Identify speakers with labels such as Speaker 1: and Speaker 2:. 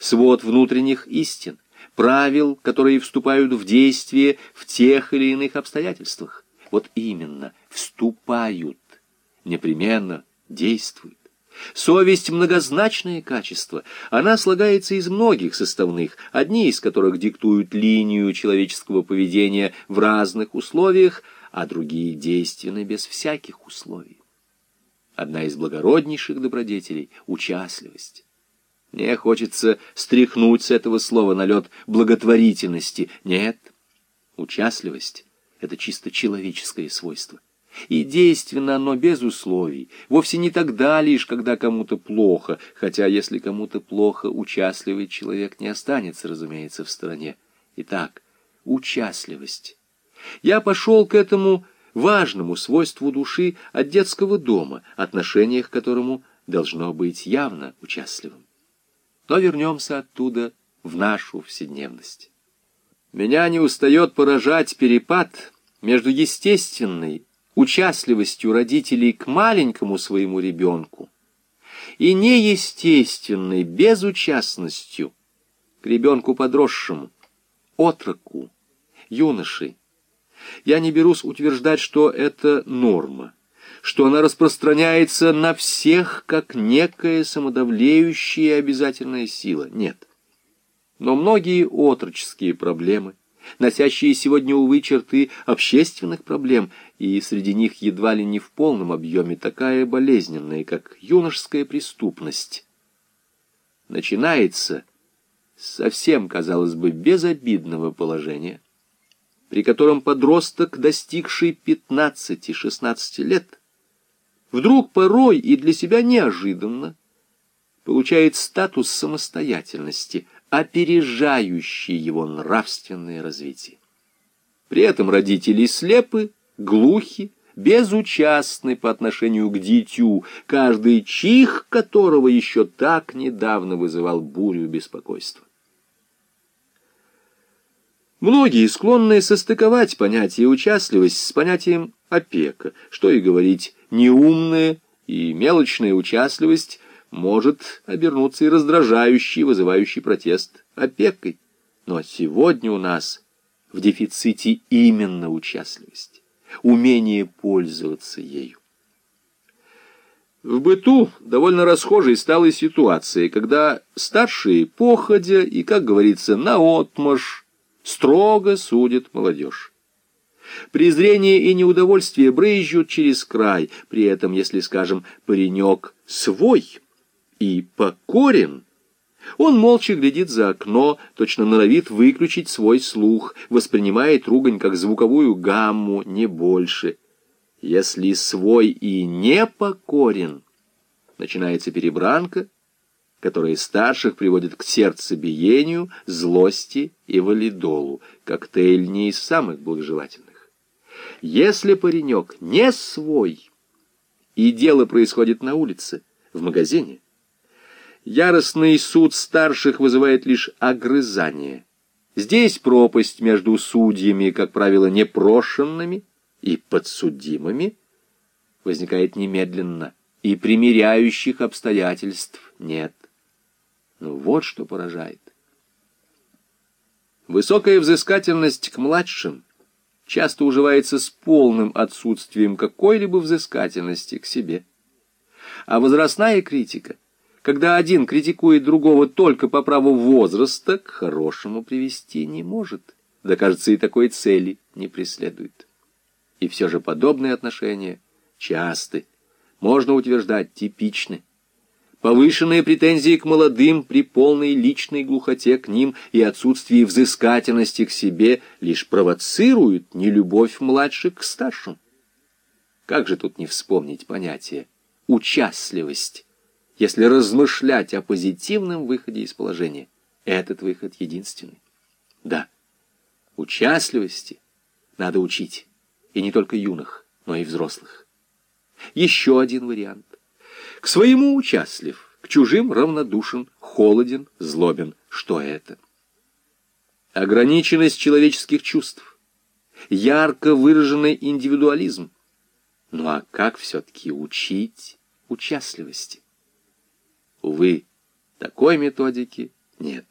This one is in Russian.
Speaker 1: свод внутренних истин, правил, которые вступают в действие в тех или иных обстоятельствах. Вот именно, вступают, непременно действуют. Совесть — многозначное качество. Она слагается из многих составных, одни из которых диктуют линию человеческого поведения в разных условиях, а другие действенны без всяких условий. Одна из благороднейших добродетелей — участливость. Мне хочется стряхнуть с этого слова налет благотворительности. Нет, участливость — это чисто человеческое свойство. И действенно оно без условий, вовсе не тогда лишь, когда кому-то плохо, хотя если кому-то плохо, участливый человек не останется, разумеется, в стороне. Итак, участливость. Я пошел к этому важному свойству души от детского дома, отношение к которому должно быть явно участливым. Но вернемся оттуда в нашу вседневность. Меня не устает поражать перепад между естественной участливостью родителей к маленькому своему ребенку и неестественной безучастностью к ребенку подросшему, отроку, юноше. Я не берусь утверждать, что это норма, что она распространяется на всех как некая самодавлеющая обязательная сила. Нет. Но многие отроческие проблемы, носящие сегодня, увы, черты общественных проблем, и среди них едва ли не в полном объеме такая болезненная, как юношеская преступность. Начинается совсем, казалось бы, безобидного положения, при котором подросток, достигший 15-16 лет, вдруг порой и для себя неожиданно получает статус самостоятельности – опережающий его нравственное развитие. При этом родители слепы, глухи, безучастны по отношению к дитю, каждый чих которого еще так недавно вызывал бурю беспокойства. Многие склонны состыковать понятие участливость с понятием опека, что и говорить, неумная и мелочная участливость может обернуться и раздражающий, вызывающий протест опекой. Но сегодня у нас в дефиците именно участливость, умение пользоваться ею. В быту довольно расхожей стала ситуация, когда старшие походя и, как говорится, наотмашь строго судят молодежь. Презрение и неудовольствие брызжут через край, при этом, если, скажем, паренек свой – и покорен. Он молча глядит за окно, точно норовит выключить свой слух, воспринимает ругань как звуковую гамму, не больше. Если свой и не покорен, начинается перебранка, которая старших приводит к сердцебиению, злости и валидолу, коктейль не из самых благожелательных. Если паренек не свой, и дело происходит на улице, в магазине, Яростный суд старших вызывает лишь огрызание. Здесь пропасть между судьями, как правило, непрошенными и подсудимыми, возникает немедленно, и примиряющих обстоятельств нет. Ну вот что поражает. Высокая взыскательность к младшим часто уживается с полным отсутствием какой-либо взыскательности к себе. А возрастная критика — когда один критикует другого только по праву возраста, к хорошему привести не может. Да, кажется, и такой цели не преследует. И все же подобные отношения часты, можно утверждать, типичны. Повышенные претензии к молодым при полной личной глухоте к ним и отсутствии взыскательности к себе лишь провоцируют нелюбовь младших к старшим. Как же тут не вспомнить понятие «участливость»? если размышлять о позитивном выходе из положения. Этот выход единственный. Да, участливости надо учить, и не только юных, но и взрослых. Еще один вариант. К своему участлив, к чужим равнодушен, холоден, злобен. Что это? Ограниченность человеческих чувств, ярко выраженный индивидуализм. Ну а как все-таки учить участливости? Увы, такой методики Нет.